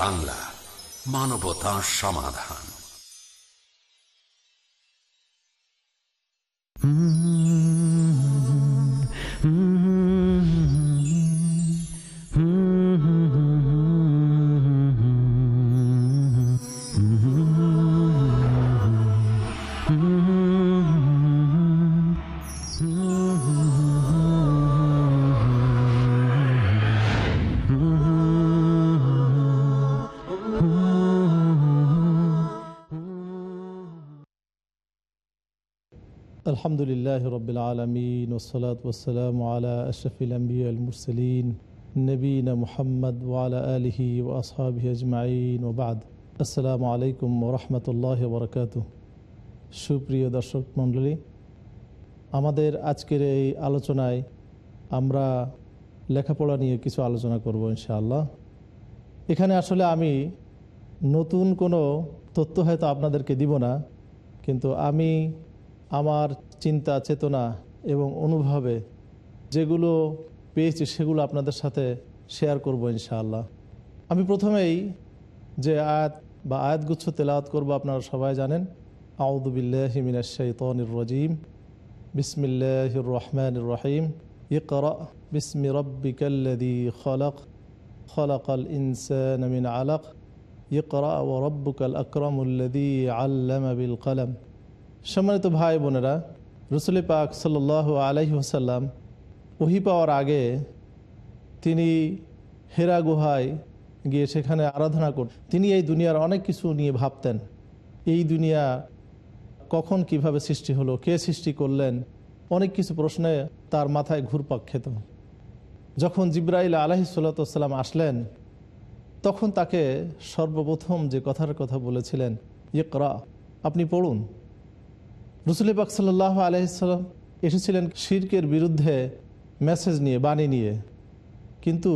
বাংলা মানবতা সমাধান। আলহামদুলিল্লাহ রবিল আলমিন ওসলাত ওসালাম আলা আশফিলাম্বিআল আম্বিয়াল মুরসলিন নবীন মোহাম্মদ ওয়ালা আলহি ও আসহাবি আজমাইন ওবাদ আসসালামু আলাইকুম ওরহমতুল্লাহ বরকাত সুপ্রিয় দর্শক মণ্ডলী, আমাদের আজকের এই আলোচনায় আমরা লেখাপড়া নিয়ে কিছু আলোচনা করব ইনশাআল্লাহ। এখানে আসলে আমি নতুন কোনো তথ্য হয়তো আপনাদেরকে দিব না, কিন্তু আমি আমার চিন্তা, চেতনা এবং অনুভবে যেগুলো পেয়েছি সেগুলো আপনাদের সাথে শেয়ার করব ইনশাআল্লাহ। আমি প্রথমেই যে আয়াত বা আয়াতগুচ্ছ তেলাওয়াত করব আপনারা সবাই জানেন। আউদুবিল্লাহিমিনাশাইতনির রজিম। বিসমিল্লাহ রহমান রহিম। ইকরা বিসমি রব্বিকাল্লাদি খলক। খলকাল ইনসান মিন আলক। ইকরা ও রব্বুকাল আকরমুল্লাদি আল্লামা বিল কলম। সম্মানিত ভাই বোনেরা রসুলি পাক সাল আলহি ওসাল্লাম ওহি পাওয়ার আগে তিনি হেরা গুহায় গিয়ে সেখানে আরাধনা করতেন তিনি এই দুনিয়ার অনেক কিছু নিয়ে ভাবতেন। এই দুনিয়া কখন কীভাবে সৃষ্টি হলো, কে সৃষ্টি করলেন, অনেক কিছু প্রশ্নে তার মাথায় ঘুরপাক খেত। যখন জিব্রাইল আলহি সাল্লাম আসলেন, তখন তাকে সর্বপ্রথম যে কথার কথা বলেছিলেন, ইকরা, আপনি পড়ুন। রসুল পাক সাল্লাহ আলহিসাল্লাম এসেছিলেন শির্কের বিরুদ্ধে মেসেজ নিয়ে, বাণী নিয়ে। কিন্তু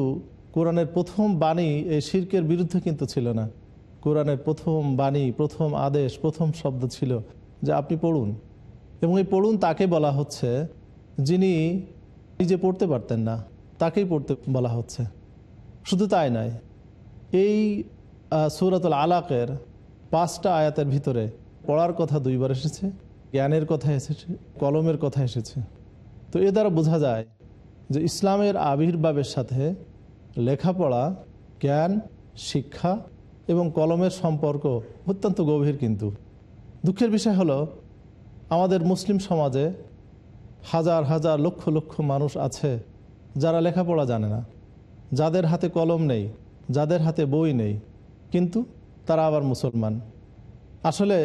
কোরআনের প্রথম বাণী এই শির্কের বিরুদ্ধে কিন্তু ছিল না। কোরআনের প্রথম বাণী, প্রথম আদেশ, প্রথম শব্দ ছিল যে আপনি পড়ুন। এবং এই পড়ুন তাকে বলা হচ্ছে যিনি নিজে পড়তে পারতেন না, তাকেই পড়তে বলা হচ্ছে। শুধু তাই নয়, এই সৌরাতুল আলাকের পাঁচটা আয়াতের ভিতরে পড়ার কথা দুইবার এসেছে। জ্ঞানের কথা এসেছে, কলমের কথা এসেছে। তো এ দ্বারা বোঝা যায় যে ইসলামের আবির্ভাবের সাথে লেখাপড়া, জ্ঞান, শিক্ষা এবং কলমের সম্পর্ক অত্যন্ত গভীর কিন্তু। দুঃখের বিষয় হলো, আমাদের মুসলিম সমাজে হাজার হাজার লক্ষ লক্ষ মানুষ আছে যারা লেখাপড়া জানে না। যাদের হাতে কলম নেই, যাদের হাতে বই নেই, কিন্তু তারা আবার মুসলমান। আসলে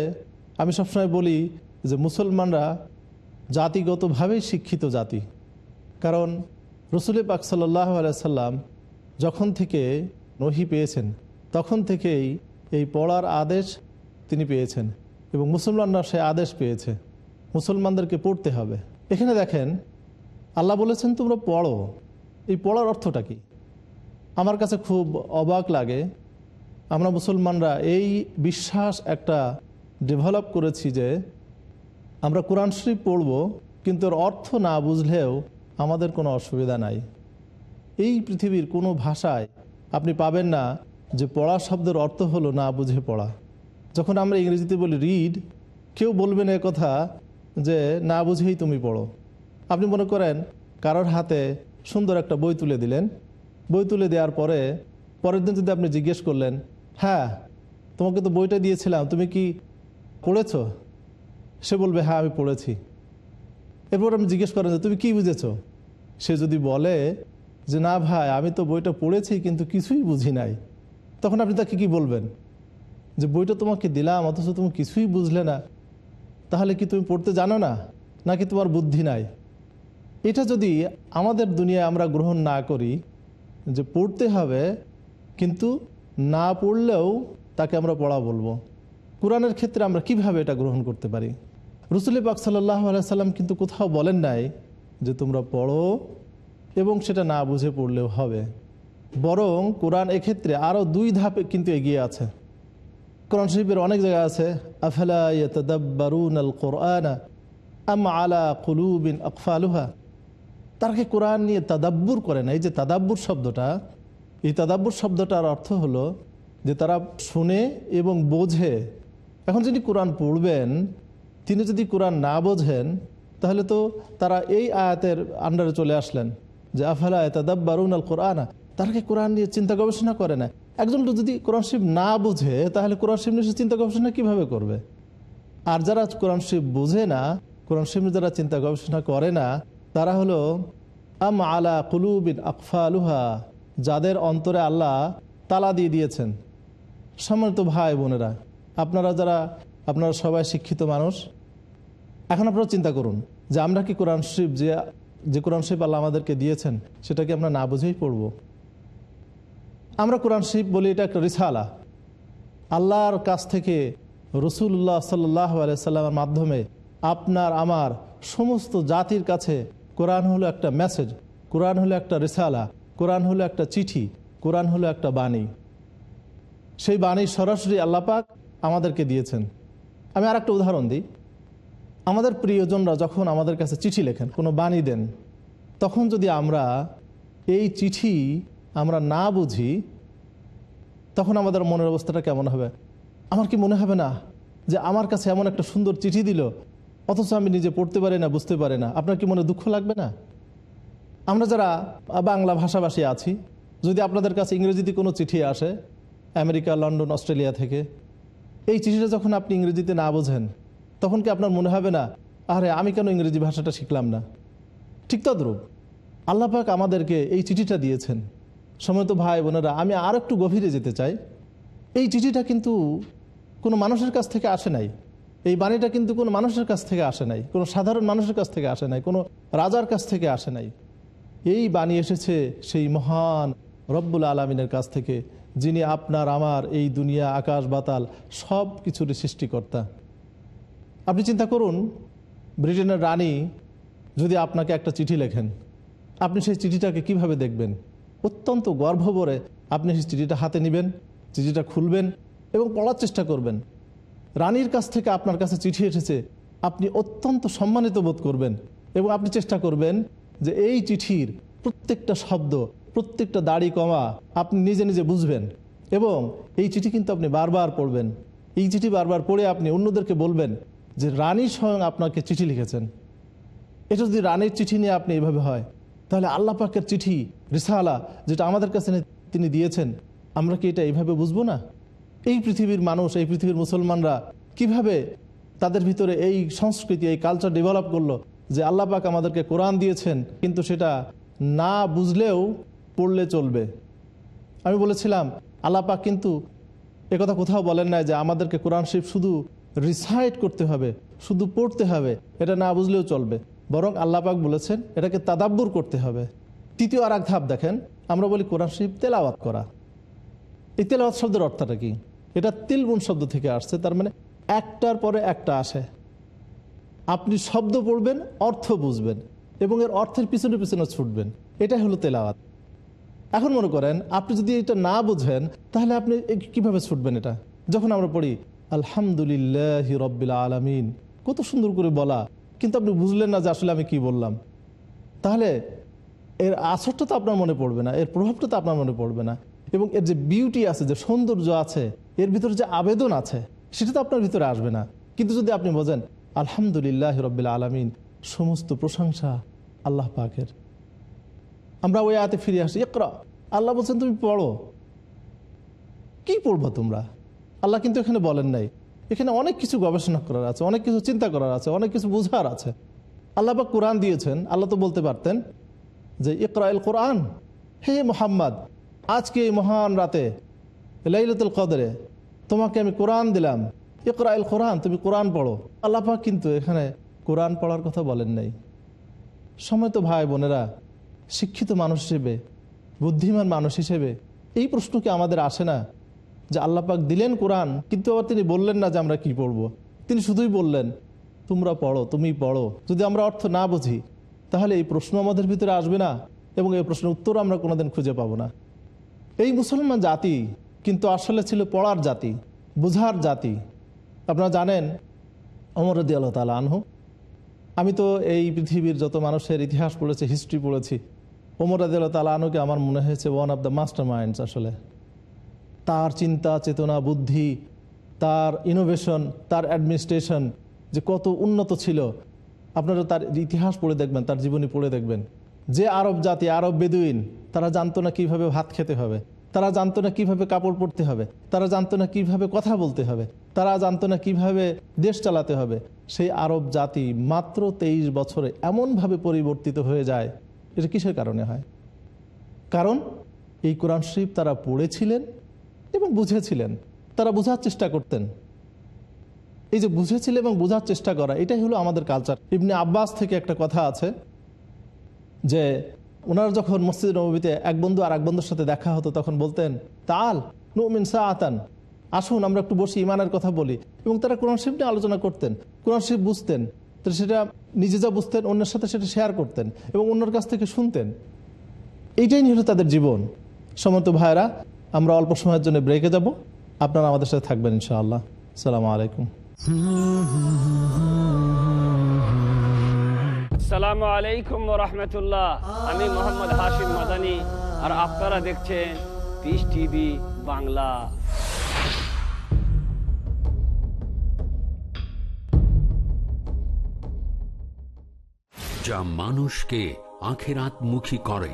আমি সবসময় বলি যে মুসলমানরা জাতিগতভাবেই শিক্ষিত জাতি। কারণ রসুল পাক সাল্লাহ আলাইসাল্লাম যখন থেকে নহি পেয়েছেন, তখন থেকেই এই পড়ার আদেশ তিনি পেয়েছেন এবং মুসলমানরা সে আদেশ পেয়েছে। মুসলমানদেরকে পড়তে হবে। এখানে দেখেন, আল্লাহ বলেছেন, তোমরা পড়ো। এই পড়ার অর্থটা কি? আমার কাছে খুব অবাক লাগে, আমরা মুসলমানরা এই বিশ্বাস একটা ডেভেলপ করেছি যে আমরা কোরআন শরীফ পড়ব, কিন্তু এর অর্থ না বুঝলেও আমাদের কোনো অসুবিধা নাই। এই পৃথিবীর কোনো ভাষায় আপনি পাবেন না যে পড়া শব্দের অর্থ হলো না বুঝে পড়া। যখন আমরা ইংরেজিতে বলি রিড কেউ বলবে না কথা যে না বুঝেই তুমি পড়ো। আপনি মনে করেন কারোর হাতে সুন্দর একটা বই তুলে দিলেন। বই তুলে দেওয়ার পরে পরের দিন যদি আপনি জিজ্ঞেস করলেন হ্যাঁ তোমাকে তো বইটা দিয়েছিলাম, তুমি কি পড়েছ? সে বলবে হ্যাঁ আমি পড়েছি। এরপর আমি জিজ্ঞেস করেন যে, তুমি কি বুঝেছ? সে যদি বলে যে, না ভাই, আমি তো বইটা পড়েছি, কিন্তু কিছুই বুঝি নাই। তখন আপনি তাকে কি বলবেন? যে, বইটা তোমাকে দিলাম, অথচ তুমি কিছুই বুঝলে না। তাহলে কি তুমি পড়তে জানো না? নাকি তোমার বুদ্ধি নাই? এটা যদি আমাদের দুনিয়ায় আমরা গ্রহণ না করি, যে পড়তে হবে, কিন্তু না পড়লেও তাকে আমরা পড়া বলব। কোরআনের ক্ষেত্রে আমরা কীভাবে এটা গ্রহণ করতে পারি? রসুলি পাক সাল্লাহ আলাইসাল্লাম কিন্তু কোথাও বলেন নাই যে তোমরা পড়ো এবং সেটা না বুঝে পড়লেও হবে। বরং কোরআন এক্ষেত্রে আরও দুই ধাপে কিন্তু এগিয়ে আছে। কোরআন শরীফের অনেক জায়গা আছে, আফলা ইয়াতাদাব্বারুন আল কোরআন আম আলা কুলুবিন আকফালুহা। তারা কি কোরআন নিয়ে তাদাব্বুর করে না? এই যে তাদাব্বুর শব্দটা, এই তাদাব্বুর শব্দটার অর্থ হলো যে তারা শুনে এবং বোঝে। এখন যিনি কোরআন পড়বেন তিনি যদি কোরআন না বোঝেন, তাহলে তো তারা এই আয়াতের আন্ডারে চলে আসলেন যে, আফালা তাদাব্বারুন আল কোরআনা তারা কি কোরআন নিয়ে চিন্তা গবেষণা করে না? একজন যদি কোরআন শিব না বুঝে, তাহলে কোরআন শিব নিয়ে সে চিন্তা গবেষণা কীভাবে করবে? আর যারা কোরআন শিব বুঝে না, কোরআন শিব যারা চিন্তা গবেষণা করে না, তারা হলো, আম আলা কুলুবিন আকফালুহা? যাদের অন্তরে আল্লাহ তালা দিয়ে দিয়েছেন। সম্মানিত ভাই বোনেরা, আপনারা যারা, আপনারা সবাই শিক্ষিত মানুষ এখন আপনারা চিন্তা করুন যে আমরা কি কোরআন শরীফ যে যে কোরআন শরীফ আল্লাহ আমাদেরকে দিয়েছেন সেটা কি আমরা না বুঝেই পড়ব। আমরা কোরআন শরীফ বলি এটা একটা রিসালা। আল্লাহর কাছ থেকে রসুল্লাহ সাল্লাহ সাল্লামের মাধ্যমে আপনার, আমার সমস্ত জাতির কাছে কোরআন হলো একটা মেসেজ, কোরআন হলো একটা রিসালা, কোরআন হলো একটা চিঠি, কোরআন হলো একটা বাণী। সেই বাণী সরাসরি আল্লাপাক আমাদেরকে দিয়েছেন। আমি আর একটা উদাহরণ দিই। আমাদের প্রিয়জনরা যখন আমাদের কাছে চিঠি লেখেন, কোনো বাণী দেন, তখন যদি আমরা এই চিঠি আমরা না বুঝি, তখন আমাদের মনের অবস্থাটা কেমন হবে? আমার কি মনে হবে না যে আমার কাছে এমন একটা সুন্দর চিঠি দিল, অথচ আমি নিজে পড়তে পারি না, বুঝতে পারি না? আপনার কি মনে দুঃখ লাগবে না? আমরা যারা বাংলা ভাষাভাষী আছি, যদি আপনাদের কাছে ইংরেজিতে কোনো চিঠি আসে, আমেরিকা, লন্ডন, অস্ট্রেলিয়া থেকে, এই চিঠিটা যখন আপনি ইংরেজিতে না বোঝেন তখন কি আপনার মনে হবে না, আরে আমি কেন ইংরেজি ভাষাটা শিখলাম না? ঠিক তদ্রুপ। আল্লাপাক আমাদেরকে এই চিঠিটা দিয়েছেন। সময়ত ভাই বোনেরা, আমি আর একটু গভীরে যেতে চাই। এই চিঠিটা কিন্তু কোনো মানুষের কাছ থেকে আসে নাই। এই বাণীটা কিন্তু কোনো মানুষের কাছ থেকে আসে নাই, কোনো সাধারণ মানুষের কাছ থেকে আসে নাই, কোনো রাজার কাছ থেকে আসে নাই। এই বাণী এসেছে সেই মহান রব্বুল আলমিনের কাছ থেকে, যিনি আপনার, আমার এই দুনিয়া, আকাশ, বাতাল সব কিছুরই সৃষ্টিকর্তা। আপনি চিন্তা করুন, ব্রিটেনের রানী যদি আপনাকে একটা চিঠি লেখেন, আপনি সেই চিঠিটাকে কীভাবে দেখবেন? অত্যন্ত গর্ব ভরে আপনি সেই চিঠিটা হাতে নেবেন, চিঠিটা খুলবেন এবং পড়ার চেষ্টা করবেন। রানীর কাছ থেকে আপনার কাছে চিঠি এসেছে, আপনি অত্যন্ত সম্মানিত বোধ করবেন এবং আপনি চেষ্টা করবেন যে এই চিঠির প্রত্যেকটা শব্দ, প্রত্যেকটা দাড়ি কমা আপনি নিজে নিজে বুঝবেন এবং এই চিঠি কিন্তু আপনি বারবার পড়বেন। এই চিঠি বারবার পড়ে আপনি অন্যদেরকে বলবেন যে রানী স্বয়ং আপনাকে চিঠি লিখেছেন। এটা যদি রানীর চিঠি নিয়ে আপনি এভাবে হয়, তাহলে আল্লাহ পাকের চিঠি, রিসালা, যেটা আমাদের কাছে তিনি দিয়েছেন, আমরা কি এটা এইভাবে বুঝব না? এই পৃথিবীর মানুষ, এই পৃথিবীর মুসলমানরা কীভাবে তাদের ভিতরে এই সংস্কৃতি, এই কালচার ডেভেলপ করল যে আল্লাহ পাক আমাদেরকে কোরআন দিয়েছেন, কিন্তু সেটা না বুঝলেও পড়লে চলবে। আমি বলেছিলাম, আল্লাহ পাক কিন্তু একথা কোথাও বলেন না যে আমাদেরকে কোরআন শরীফ শুধু রিসাইট করতে হবে, শুধু পড়তে হবে, এটা না বুঝলেও চলবে। বরং আল্লাপাক বলেছেন, এটাকে তাদাব্বুর করতে হবে। তৃতীয় আর এক ধাপ দেখেন, আমরা বলি কোরআন শরীফ তেলাওয়াত করা। এই তেলাওয়াত শব্দের অর্থটা কি? এটা তিলবুন শব্দ থেকে আসছে, তার মানে একটার পরে একটা আসে। আপনি শব্দ পড়বেন, অর্থ বুঝবেন, এবং এর অর্থের পিছনে পিছনে ছুটবেন। এটাই হলো তেলাওয়াত। এখন মনে করেন, আপনি যদি এটা না বুঝেন, তাহলে আপনি কীভাবে ছুটবেন এটা? যখন আমরা পড়ি আলহামদুলিল্লাহ রব্বিল আলমিন। কত সুন্দর করে বলা। কিন্তু আপনি বুঝলেন না যে আসলে আমি কি বললাম। তাহলে এর আসরটা তো আপনার মনে পড়বে না, এর প্রভাবটা তো আপনার মনে পড়বে না। এবং এর যে বিউটি আছে, যে সৌন্দর্য আছে, এর ভিতরে যে আবেদন আছে, সেটা তো আপনার ভিতরে আসবে না। কিন্তু যদি আপনি বোঝেন, আলহামদুলিল্লাহ রব্বিল আলমিন, সমস্ত প্রশংসা আল্লাহ পাকের। আমরা ওই আয়াতে ফিরে আসি একরা আল্লাহ বলছেন, তুমি পড়ো। কি পড়ব তোমরা? আল্লাহ কিন্তু এখানে বলেন নাই। এখানে অনেক কিছু গবেষণা করার আছে, অনেক কিছু চিন্তা করার আছে, অনেক কিছু বোঝার আছে। আল্লাহ বা কোরআন দিয়েছেন, আল্লাহ তো বলতে পারতেন যে, ইকরা এল কোরআন, হে মোহাম্মদ, আজকে এই মহান রাতে, লাইলাতুল কদরে, তোমাকে আমি কোরআন দিলাম। ইকরা এল কোরআন, তুমি কোরআন পড়ো। আল্লাহ পাক কিন্তু এখানে কোরআন পড়ার কথা বলেন নাই। সময় তো ভাই বোনেরা, শিক্ষিত মানুষ হিসেবে, বুদ্ধিমান মানুষ হিসেবে, এই প্রশ্ন কি আমাদের আসে না? যে আল্লাপাক দিলেন কোরআন, কিন্তু আবার তিনি বললেন না যে আমরা কি পড়ব। তিনি শুধুই বললেন, তোমরা পড়ো তুমি পড়ো। যদি আমরা অর্থ না বুঝি, তাহলে এই প্রশ্ন আমাদের ভিতরে আসবে না এবং এই প্রশ্নের উত্তর আমরা কোনোদিন খুঁজে পাবো না। এই মুসলমান জাতি কিন্তু আসলে ছিল পড়ার জাতি, বুঝার জাতি। আপনারা জানেন অমরদি আল্লাহ তালা আনহু, আমি তো এই পৃথিবীর যত মানুষের ইতিহাস পড়েছি হিস্ট্রি পড়েছি, ওমর আদিল তালা আনুকে আমার মনে হয়েছে one of the master minds আসলে। তার চিন্তা, চেতনা, বুদ্ধি, তার ইনোভেশন তার অ্যাডমিনিস্ট্রেশন যে কত উন্নত ছিল, আপনারা তার ইতিহাস পড়ে দেখবেন, তার জীবনী পড়ে দেখবেন। যে আরব জাতি, আরব বেদুইন, তারা জানতো না কীভাবে ভাত খেতে হবে, তারা জানতো না কীভাবে কাপড় পরতে হবে, তারা জানতো না কীভাবে কথা বলতে হবে, তারা জানতো না কীভাবে দেশ চালাতে হবে। সেই আরব জাতি মাত্র তেইশ বছরে এমনভাবে পরিবর্তিত হয়ে যায়, এটা কিসের কারণে হয়? কারণ এই কোরআন শরীফ তারা পড়েছিলেন এবং বুঝেছিলেন। তারা বোঝার চেষ্টা করতেন। এই যে বুঝেছিল এবং বোঝার চেষ্টা করা, এটাই হলো আমাদের কালচার ইবনে আব্বাস থেকে একটা কথা আছে যে ওনারা যখন মসজিদ নবীতে এক বন্ধু আর এক বন্ধুর সাথে দেখা হতো, তখন বলতেন, তাল নুমিন আতান আসুন, আমরা একটু বসে ইমানের কথা বলি। এবং তারা কোরআন শরীফ নিয়ে আলোচনা করতেন, কোরআন শরীফ বুঝতেন। তো সেটা নিজে যা বুঝতেন, অন্যের সাথে সেটা শেয়ার করতেন এবং অন্যের কাছ থেকে শুনতেন। এইটাই হলো তাদের জীবন। সমন্ত ভাইরা আমরা অল্প সময়ের জন্য ব্রেকে যাব। আপনারা আমাদের সাথে থাকবেন ইনশাআল্লাহ। সালামু আলাইকুম। আসসালামু আলাইকুম রহমতুল্লাহ। আমি মোহাম্মদ হাশিম মাদানি আর আপনারা দেখছেন পিস টিভি বাংলা। যা মানুষকে আখেরাত মুখী করে।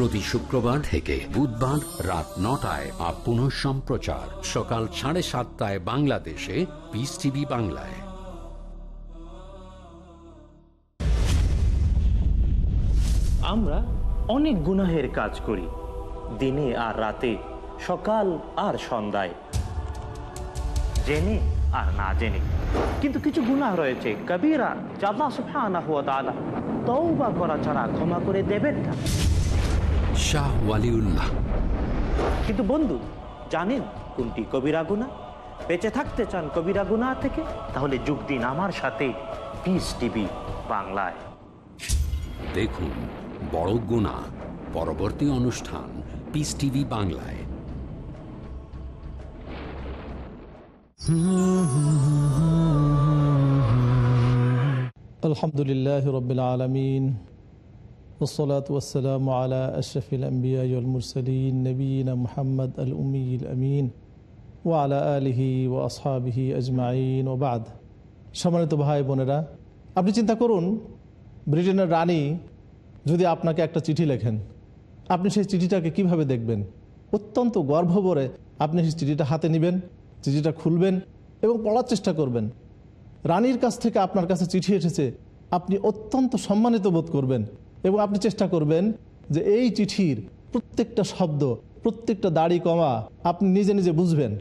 প্রতি শুক্রবার থেকে বুধবার রাত নটায় আর পুনঃ সম্প্রচার। সকাল সাড়ে সাতটায় বাংলাদেশে পিস টিভি বাংলায়। আমরা অনেক গুনাহের কাজ করি, দিনে আর রাতে, সকাল আর সন্ধ্যায়। জেনে আর না জেনে। কিন্তু কিছু গুনাহ রয়েছে। কবিরা জাল্লা সুবহানাহু ওয়া তাআলা, তওবা করা ছাড়া ক্ষমা করে দেবেন না। শাহ ওয়ালিউল্লাহ। কিন্তু বন্ধু জানেন কোনটি কবিরা গুনাহ বেঁচে থাকতে চান কবিরা গুনাহ থেকে? তাহলে যোগ দিন আমার সাথে। পিস টিভি বাংলায়। দেখুন বড় গুণা পরবর্তী অনুষ্ঠান পিস টিভি বাংলায়। আলহামদুলিল্লাহ রবিল আলমিন। والصلاة والسلام على أشرف الأنبياء والمرسلين نبينا محمد الأمي الأمين وعلى آله وأصحابه أجمعين وبعد সম্মানিত ভাই বোনেরা আপনি চিন্তা করুন ব্রিটেনের রানী যদি আপনাকে একটা চিঠি লেখেন আপনি সেই চিঠিটাকে কিভাবে দেখবেন অত্যন্ত গর্ব ভরে আপনি সেই চিঠিটা হাতে নেবেন চিঠিটা খুলবেন এবং পড়ার চেষ্টা করবেন রানীর কাছ থেকে আপনার কাছে চিঠি এসেছে আপনি অত্যন্ত সম্মানিত বোধ করবেন এবং আপনি চেষ্টা করবেন যে এই চিঠির প্রত্যেকটা শব্দ, প্রত্যেকটা দাড়ি কমা আপনি নিজে নিজে বুঝবেন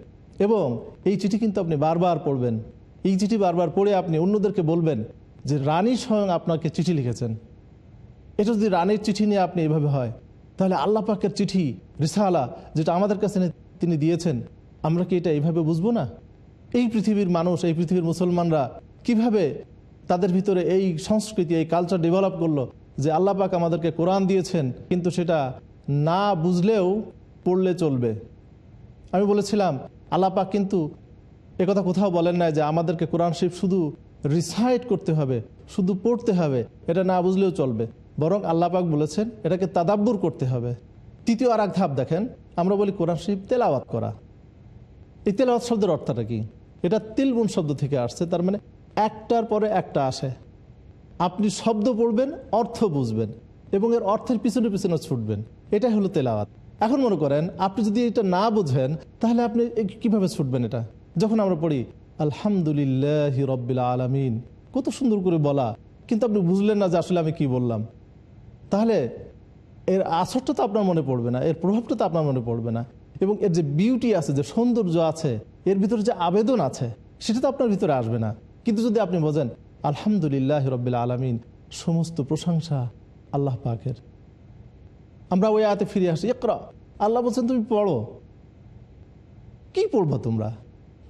এবং এই চিঠি কিন্তু আপনি বারবার পড়বেন। এই চিঠি বারবার পড়ে আপনি অন্যদেরকে বলবেন যে, রানী স্বয়ং আপনাকে চিঠি লিখেছেন। এটা যদি রানীর চিঠি নিয়ে আপনি এভাবে হয়, তাহলে আল্লাহ পাকের চিঠি, রিসালা যেটা আমাদের কাছে তিনি দিয়েছেন, আমরা কি এটা এইভাবে বুঝব না? এই পৃথিবীর মানুষ, এই পৃথিবীর মুসলমানরা কীভাবে তাদের ভিতরে এই সংস্কৃতি, এই কালচার ডেভেলপ করল যে আল্লাহ পাক আমাদেরকে কোরআন দিয়েছেন, কিন্তু সেটা না বুঝলেও পড়লে চলবে। আমি বলেছিলাম আল্লাপাক কিন্তু একথা কোথাও বলেন না যে আমাদেরকে কোরআন শরীফ শুধু রিসাইট করতে হবে, শুধু পড়তে হবে, এটা না বুঝলেও চলবে। বরং আল্লাপাক বলেছেন, এটাকে তাদাব্বুর করতে হবে। তৃতীয় আর এক ধাপ দেখেন, আমরা বলি কোরআন শরীফ তেলাওয়াত করা। এই তেলাওয়াত শব্দের অর্থটা কি? এটা তিলবুন শব্দ থেকে আসছে, তার মানে একটার পরে একটা আসে। আপনি শব্দ পড়বেন, অর্থ বুঝবেন এবং এর অর্থের পিছনে পিছনে ছুটবেন। এটাই হলো তেলাওয়াত। এখন মনে করেন, আপনি যদি এটা না বুঝেন, তাহলে আপনি কীভাবে ছুটবেন এটা? যখন আমরা পড়ি, আলহামদুলিল্লাহ রব্বিল আলমিন। কত সুন্দর করে বলা, কিন্তু আপনি বুঝলেন না যে আসলে আমি কি বললাম। তাহলে এর আসরটা তো আপনার মনে পড়বে না, এর প্রভাবটা তো আপনার মনে পড়বে না। এবং এর যে বিউটি আছে, যে সৌন্দর্য আছে, এর ভিতরে যে আবেদন আছে, সেটা তো আপনার ভিতরে আসবে না। কিন্তু যদি আপনি বোঝেন আলহামদুলিল্লাহ রব্বিল আলমিন, সমস্ত প্রশংসা আল্লাহ পাকের। আমরা ওই আয়াতে ফিরে আসি একরা আল্লাহ বলছেন, তুমি পড়ো। কি পড়ব তোমরা?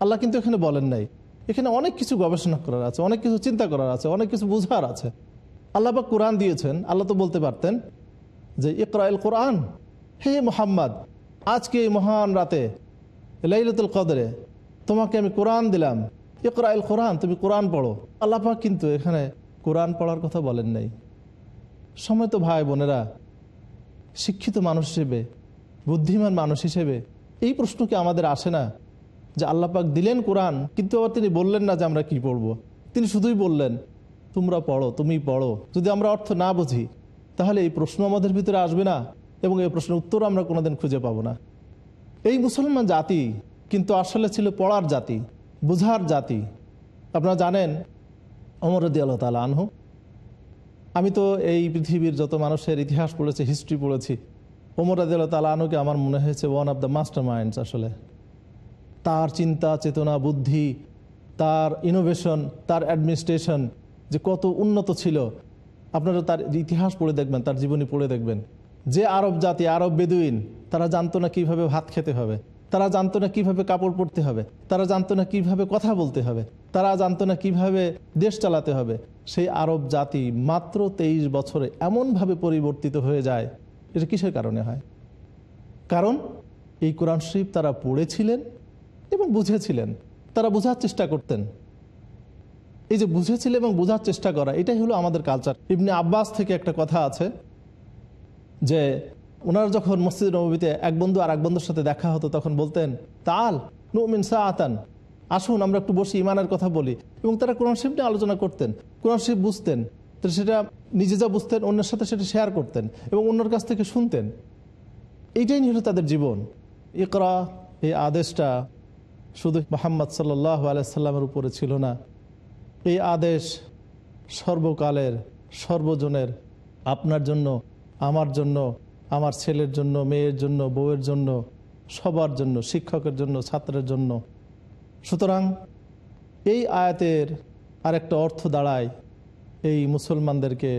আল্লাহ কিন্তু এখানে বলেন নাই। এখানে অনেক কিছু গবেষণা করার আছে, অনেক কিছু চিন্তা করার আছে, অনেক কিছু বোঝার আছে। আল্লাহ পাক কোরআন দিয়েছেন, আল্লাহ তো বলতে পারতেন যে ইকরাইল কোরআন, হে মোহাম্মদ, আজকে এই মহান রাতে, লাইলাতুল কদরে, তোমাকে আমি কোরআন দিলাম। ইকরাইল কোরআন, তুমি কোরআন পড়ো। আল্লাহ পাক কিন্তু এখানে কোরআন পড়ার কথা বলেন নাই। সময় তো ভাই বোনেরা, শিক্ষিত মানুষ হিসেবে, বুদ্ধিমান মানুষ হিসেবে এই প্রশ্ন কি আমাদের আসে না? যে আল্লাপাক দিলেন কোরআন, কিন্তু আবার তিনি বললেন না যে আমরা কি পড়ব। তিনি শুধুই বললেন, তোমরা পড়ো, তুমি পড়ো। যদি আমরা অর্থ না বুঝি, তাহলে এই প্রশ্ন আমাদের ভিতরে আসবে না এবং এই প্রশ্নের উত্তর আমরা কোনোদিন খুঁজে পাবো না। এই মুসলমান জাতি কিন্তু আসলে ছিল পড়ার জাতি। বুঝার জাতি। আপনারা জানেন অমরদি আল্লাহ তালা আনহু। আমি তো এই পৃথিবীর যত মানুষের ইতিহাস পড়েছি হিস্ট্রি পড়েছি, ওমর আদিল তালানুকে আমার মনে হয়েছে one of the master minds আসলে। তার চিন্তা, চেতনা, বুদ্ধি, তার ইনোভেশন তার অ্যাডমিনিস্ট্রেশন যে কত উন্নত ছিল, আপনারা তার ইতিহাস পড়ে দেখবেন, তার জীবনী পড়ে দেখবেন। যে আরব জাতি, আরব বেদুইন, তারা জানতো না কীভাবে ভাত খেতে হবে। তারা জানতো না কীভাবে কাপড় পরতে হবে, তারা জানতো না কীভাবে কথা বলতে হবে, তারা জানতো না কীভাবে দেশ চালাতে হবে। সেই আরব জাতি মাত্র তেইশ বছরে এমনভাবে পরিবর্তিত হয়ে যায়, এটা কিসের কারণে হয়? কারণ এই কোরআন শরীফ তারা পড়েছিলেন এবং বুঝেছিলেন, তারা বোঝার চেষ্টা করতেন। এই যে বুঝেছিল এবং বোঝার চেষ্টা করা, এটাই হলো আমাদের কালচার ইবনে আব্বাস থেকে একটা কথা আছে যে ওনারা যখন মসজিদ নবীতে এক বন্ধু আর এক বন্ধুর সাথে দেখা হতো, তখন বলতেন, তাল নুমিন সা আতান আসুন, আমরা একটু বসে, ইমানের কথা বলি। এবং তারা কোরআন শরীফ নিয়ে আলোচনা করতেন। কোরআন শরীফ বুঝতেন। তো সেটা নিজে যা বুঝতেন, অন্যের সাথে সেটা শেয়ার করতেন এবং অন্যের কাছ থেকে শুনতেন। এইটাই হলো তাদের জীবন। ইকরা, এই আদেশটা শুধু মোহাম্মদ সাল্লাহ আলাইসাল্লামের উপরে ছিল না। এই আদেশ সর্বকালের, সর্বজনের, আপনার জন্য, আমার জন্য আমার ছেলের জন্য, মেয়ের জন্য, বউয়ের জন্য, সবার জন্য, শিক্ষকের জন্য, ছাত্রের জন্য। সুতরাং এই আয়াতের আরেকটা অর্থ দাঁড়ায় এই মুসলমানদেরকে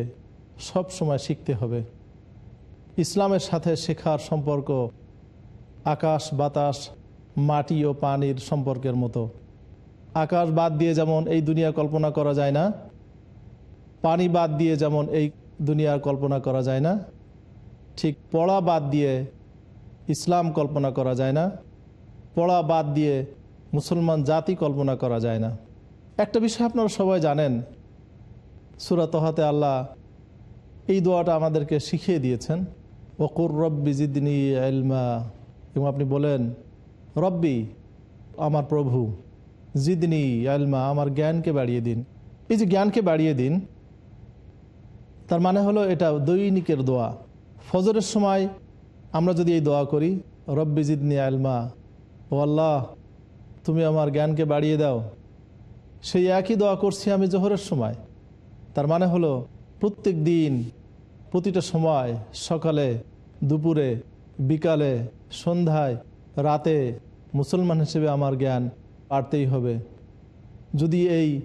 সব সময় শিখতে হবে। ইসলামের সাথে শেখার সম্পর্ক আকাশ, বাতাস, মাটি ও পানির সম্পর্কের মতো। আকাশ বাদ দিয়ে যেমন এই দুনিয়া কল্পনা করা যায় না, পানি বাদ দিয়ে যেমন এই দুনিয়ার কল্পনা করা যায় না ঠিক পড়া বাদ দিয়ে ইসলাম কল্পনা করা যায় না, পড়া বাদ দিয়ে মুসলমান জাতি কল্পনা করা যায় না। একটা বিষয় আপনারা সবাই জানেন সুরাত হাতে আল্লাহ এই দোয়াটা আমাদেরকে শিখিয়ে দিয়েছেন, ওকুর রব্বি জিদনি এলমা এবং আপনি বলেন, রব্বি, আমার প্রভু, জিদনি আলমা আমার জ্ঞানকে বাড়িয়ে দিন। এই যে জ্ঞানকে বাড়িয়ে দিন, তার মানে হলো এটা দৈনিকের দোয়া। ফজরের সময় আমরা যদি এই দোয়া করি, রব্বি জিদনি আলমা, ও আল্লাহ, তুমি আমার জ্ঞানকে বাড়িয়ে দাও। সেই একই দোয়া করছি আমি জোহরের সময়। তার মানে হলো, প্রত্যেক দিন, প্রতিটা সময়, সকালে, দুপুরে, বিকালে, সন্ধ্যায়, রাতে মুসলমান হিসেবে আমার জ্ঞান বাড়তেই হবে। যদি এই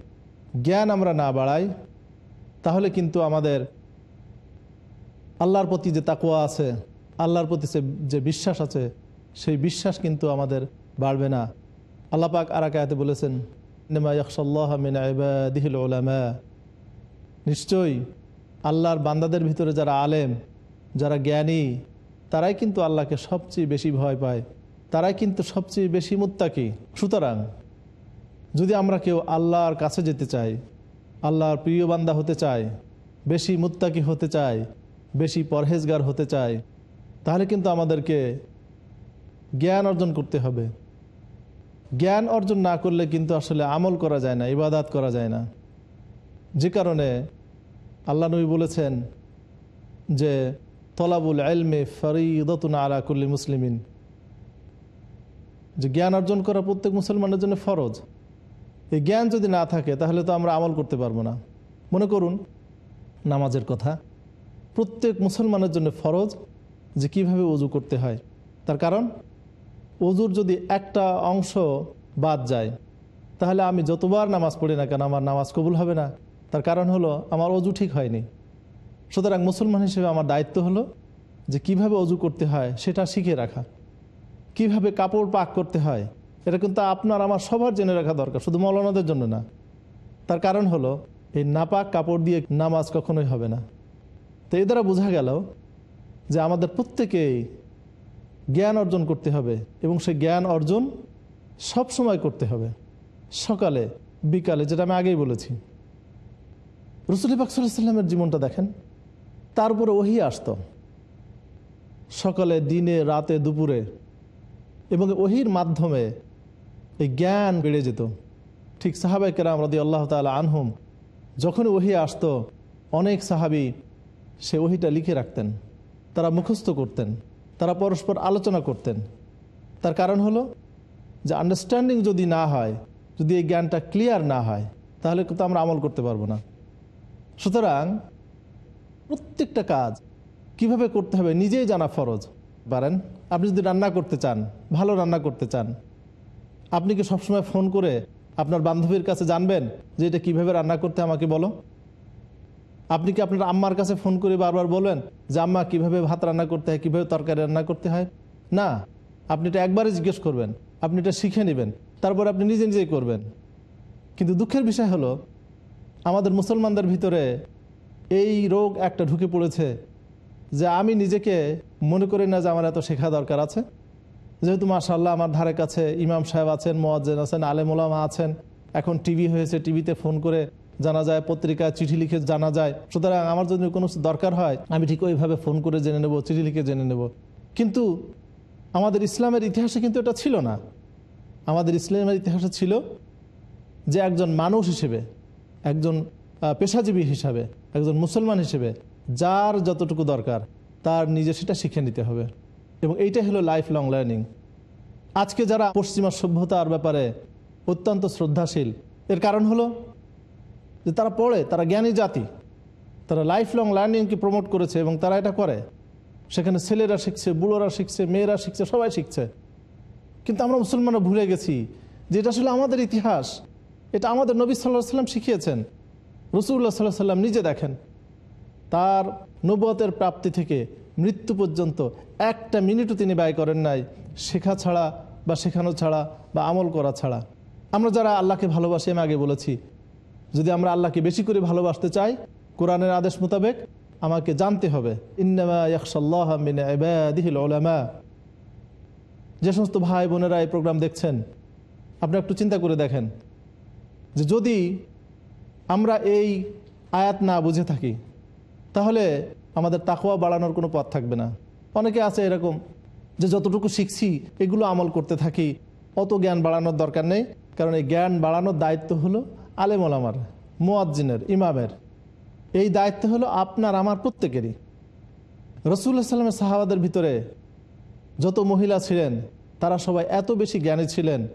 জ্ঞান আমরা না বাড়াই, তাহলে কিন্তু আমাদের আল্লাহর প্রতি যে তাকুয়া আছে, আল্লাহর প্রতি যে বিশ্বাস আছে, সেই বিশ্বাস কিন্তু আমাদের বাড়বে না। আল্লাহ পাক আর আয়াতে বলেছেন দিহিল ওলামা নিশ্চয়ই আল্লাহর বান্দাদের ভিতরে যারা আলেম, যারা জ্ঞানী, তারাই কিন্তু আল্লাহকে সবচেয়ে বেশি ভয় পায়। তারাই কিন্তু সবচেয়ে বেশি মুত্তাকি। সুতরাং যদি আমরা কেউ আল্লাহর কাছে যেতে চাই, আল্লাহর প্রিয় বান্দা হতে চাই, বেশি মুত্তাকি হতে চাই বেশি পরহেজগার হতে চাই তাহলে কিন্তু আমাদেরকে জ্ঞান অর্জন করতে হবে। জ্ঞান অর্জন না করলে কিন্তু আসলে আমল করা যায় না, ইবাদাত করা যায় না। যে কারণে আল্লাহ নবী বলেছেন যে, তলাবুল এলমে ফরিদতুন আলা কুল্লি মুসলিমিন। যে জ্ঞান অর্জন করা প্রত্যেক মুসলমানের জন্য ফরজ। এই জ্ঞান যদি না থাকে, তাহলে তো আমরা আমল করতে পারব না। মনে করুন, নামাজের কথা। প্রত্যেক মুসলমানের জন্য ফরজ যে কীভাবে অজু করতে হয়। তার কারণ অজুর যদি একটা অংশ বাদ যায়, তাহলে আমি যতবার নামাজ পড়ি না কেন আমার নামাজ কবুল হবে না। তার কারণ হলো, আমার অজু ঠিক হয়নি। সুতরাং মুসলমান হিসেবে আমার দায়িত্ব হলো যে কীভাবে অজু করতে হয় সেটা শিখে রাখা। কীভাবে কাপড় পাক করতে হয়, এটা কিন্তু আপনার, আমার সবার জেনে রাখা দরকার, শুধু মৌলানাদের জন্য না। তার কারণ হলো, এই নাপাক কাপড় দিয়ে নামাজ কখনোই হবে না। তো এ দ্বারা বোঝা গেল যে আমাদের প্রত্যেকেই জ্ঞান অর্জন করতে হবে এবং সেই জ্ঞান অর্জন সব সময় করতে হবে। সকালে, বিকালে, যেটা আমি আগেই বলেছি। রসুল বাকসাল্লামের জীবনটা দেখেন তারপরে ওহি আসতো। সকালে, দিনে, রাতে, দুপুরে এবং ওহির মাধ্যমে এই জ্ঞান বেড়ে যেত। ঠিক সাহাবাই কেরাম রদি আল্লাহ তালা আনহুম যখন ওহি আসতো, অনেক সাহাবি সে ওহিটা লিখে রাখতেন। তারা মুখস্থ করতেন। তারা পরস্পর আলোচনা করতেন। তার কারণ হলো যে আন্ডারস্ট্যান্ডিং যদি না হয়, যদি এই জ্ঞানটা ক্লিয়ার না হয়, তাহলে কিন্তু আমরা আমল করতে পারব না। সুতরাং প্রত্যেকটা কাজ কীভাবে করতে হবে নিজেই জানা ফরজ। পারেন আপনি যদি রান্না করতে চান, ভালো রান্না করতে চান, আপনি কি সবসময় ফোন করে আপনার বান্ধবীর কাছে জানবেন যে এটা কীভাবে রান্না করতে আমাকে বলো? আপনি কি আপনার আম্মার কাছে ফোন করে বারবার বলবেন যে, আম্মা, কীভাবে ভাত রান্না করতে হয়? কীভাবে তরকারি রান্না করতে হয়? না, আপনি এটা একবারে জিজ্ঞেস করবেন। আপনি এটা শিখে নেবেন। তারপর আপনি নিজে নিজেই করবেন। কিন্তু দুঃখের বিষয় হলো, আমাদের মুসলমানদের ভিতরে এই রোগ একটা ঢুকে পড়েছে যে, আমি নিজেকে মনে করি না যে আমার এত শেখা দরকার আছে। যেহেতু মাশাল্লাহ আমার ধারে কাছে ইমাম সাহেব আছেন, মোয়াজ্জেন আছেন আলেমুলামা আছেন, এখন টিভি হয়েছে, টিভিতে ফোন করে জানা যায় পত্রিকা চিঠি লিখে জানা যায়। সুতরাং আমার যদি কোনো দরকার হয়, আমি ঠিক ওইভাবে ফোন করে জেনে নেব, চিঠি লিখে জেনে নেব। কিন্তু আমাদের ইসলামের ইতিহাসে কিন্তু এটা ছিল না। আমাদের ইসলামের ইতিহাসে ছিল যে একজন মানুষ হিসেবে, একজন পেশাজীবী হিসাবে, একজন মুসলমান হিসেবে যার যতটুকু দরকার, তার নিজে সেটা শিখে নিতে হবে। এবং এইটাই হলো লাইফ লং লার্নিং আজকে যারা পশ্চিমা সভ্যতার ব্যাপারে অত্যন্ত শ্রদ্ধাশীল, এর কারণ হলো যে তারা পড়ে, তারা জ্ঞানী জাতি। তারা লাইফ লং লার্নিংকে প্রমোট করেছে এবং তারা এটা করে। সেখানে ছেলেরা শিখছে, বুড়োরা শিখছে, মেয়েরা শিখছে, সবাই শিখছে। কিন্তু আমরা মুসলমানরা ভুলে গেছি যে এটা আসলে আমাদের ইতিহাস। এটা আমাদের নবী সাল্লাহ সাল্লাম শিখিয়েছেন। রসুল্লাহ সাল্লাহ সাল্লাম নিজে দেখেন। তার নবতের প্রাপ্তি থেকে মৃত্যু পর্যন্ত একটা মিনিটও তিনি ব্যয় করেন নাই, শেখা ছাড়া বা শেখানো ছাড়া বা আমল করা ছাড়া। আমরা যারা আল্লাহকে ভালোবাসি, আমি আগে বলেছি যদি আমরা আল্লাহকে বেশি করে ভালোবাসতে চাই, কোরআনের আদেশ মোতাবেক আমাকে জানতে হবে। যে সমস্ত ভাই বোনেরা এই প্রোগ্রাম দেখছেন আপনি একটু চিন্তা করে দেখেন যে যদি আমরা এই আয়াত না বুঝে থাকি, তাহলে আমাদের তাকওয়া বাড়ানোর কোনো পথ থাকবে না। অনেকে আছে এরকম যে যতটুকু শিখছি, এগুলো আমল করতে থাকি, অত জ্ঞান বাড়ানোর দরকার নেই। কারণ এই জ্ঞান বাড়ানোর দায়িত্ব হলো আলেম ওলামার, মোয়াজ্জিনের, ইমামের। এই দায়িত্ব হলো আপনার, আমার প্রত্যেকেরই। রসুল্লাহ সাল্লামের সাহাবাদের ভিতরে যত মহিলা ছিলেন, তারা সবাই এত বেশি জ্ঞানী ছিলেন।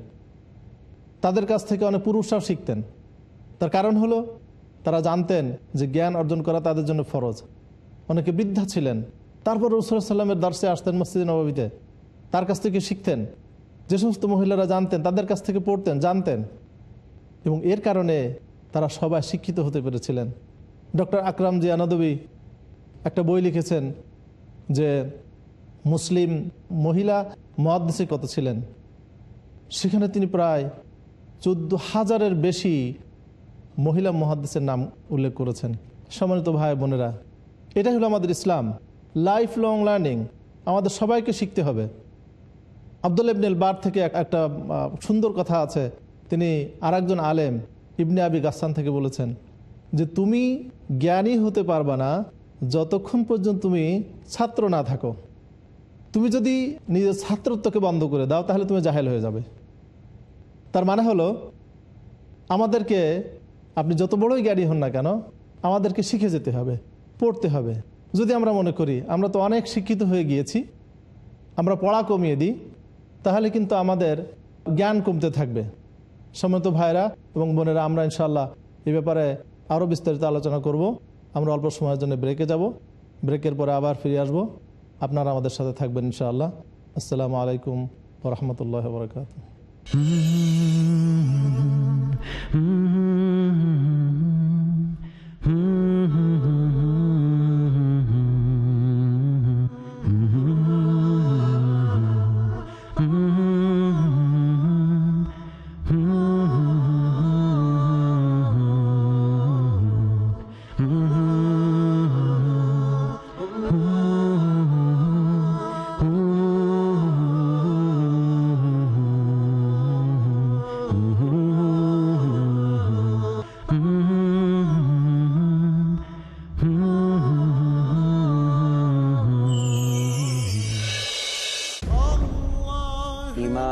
তাদের কাছ থেকে অনেক পুরুষরাও শিখতেন। তার কারণ হলো, তারা জানতেন যে জ্ঞান অর্জন করা তাদের জন্য ফরজ। অনেকে বৃদ্ধা ছিলেন। তারপর রসুল্লাহ সাল্লামের দর্শে আসতেন মসজিদ নবাবিতে। তার কাছ থেকে শিখতেন। যে সমস্ত মহিলারা জানতেন, তাদের কাছ থেকে পড়তেন, জানতেন। এবং এর কারণে তারা সবাই শিক্ষিত হতে পেরেছিলেন। ডক্টর আকরাম জি একটা বই লিখেছেন যে, মুসলিম মহিলা মহাদ্দেশে কত ছিলেন। সেখানে তিনি প্রায় চোদ্দ হাজারের বেশি মহিলা মহাদ্দেশের নাম উল্লেখ করেছেন। সম্মানিত ভাই বোনেরা, এটাই হলো আমাদের ইসলাম। লাইফ লং লার্নিং আমাদের সবাইকে শিখতে হবে। আব্দুল ইবনুল বার থেকে একটা সুন্দর কথা আছে। তিনি আরেকজন আলেম, ইবনে আবি গাসান থেকে বলেছেন যে, তুমি জ্ঞানী হতে পারবা না যতক্ষণ পর্যন্ত তুমি ছাত্র না থাকো। তুমি যদি নিজের ছাত্রত্বকে বন্ধ করে দাও, তাহলে তুমি জাহেল হয়ে যাবে। তার মানে হলো, আমাদেরকে, আপনি যত বড়ই জ্ঞানী হন না কেন, আমাদেরকে শিখে যেতে হবে, পড়তে হবে। যদি আমরা মনে করি, আমরা তো অনেক শিক্ষিত হয়ে গিয়েছি, আমরা পড়া কমিয়ে দিই, তাহলে কিন্তু আমাদের জ্ঞান কমতে থাকবে। সম্মত ভাইরা এবং বোনেরা আমরা ইনশাল্লাহ এ ব্যাপারে আরও বিস্তারিত আলোচনা করব আমরা অল্প সময়ের জন্য ব্রেকে যাব ব্রেকের পরে আবার ফিরে আসব আপনারা আমাদের সাথে থাকবেন ইনশাআল্লাহ আসসালামু আলাইকুম রহমতুল্লাহ বরকাত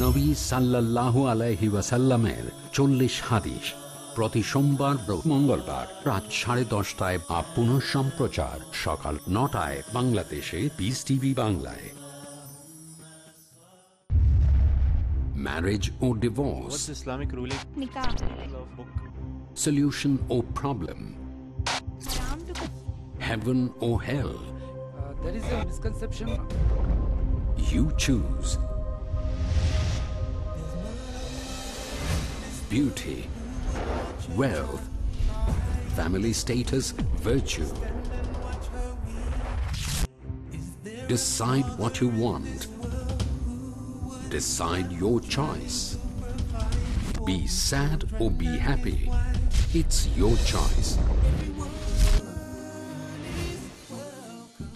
নবী সাল্লাল্লাহু আলাইহি ওয়াসাল্লামের চল্লিশ হাদিস প্রতি সোমবার মঙ্গলবার রাত সাড়ে দশটায় বা পুনঃ সম্প্রচার সকাল নটায় বাংলাদেশে পিস টিভি বাংলায় marriage O divorce Islamic ruling nikah solution or problem Islam to heaven or hell there is a misconception you choose beauty wealth family status virtue decide what you want decide your choice be sad or be happy it's your choice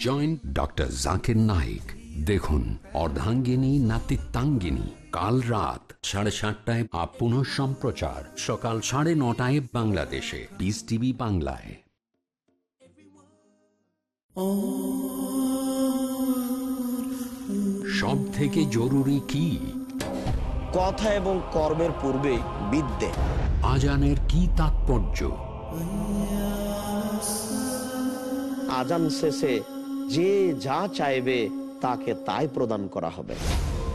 joint doctor Zakir Naik দেখুন অর্ধাঙ্গিনী নাতিত্বাঙ্গিনী কাল রাত সাড়ে সাতটায় up পুনঃ সম্প্রচার। সকাল সাড়ে নটায় বাংলাদেশে। পিস টিভি বাংলায়। সব থেকে জরুরি কি? কথা এবং কর্মের পূর্বে বিদ্যে। আজানের কি তাৎপর্য? আজান শেষে যে যা চাইবে তাকে তাই প্রদান করা হবে।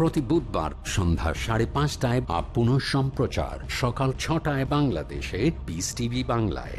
প্রতি বুধবার সন্ধ্যা সাড়ে পাঁচটায় বা পুনঃ সম্প্রচার সকাল ছটায় বাংলাদেশে বিস টিভি বাংলায়।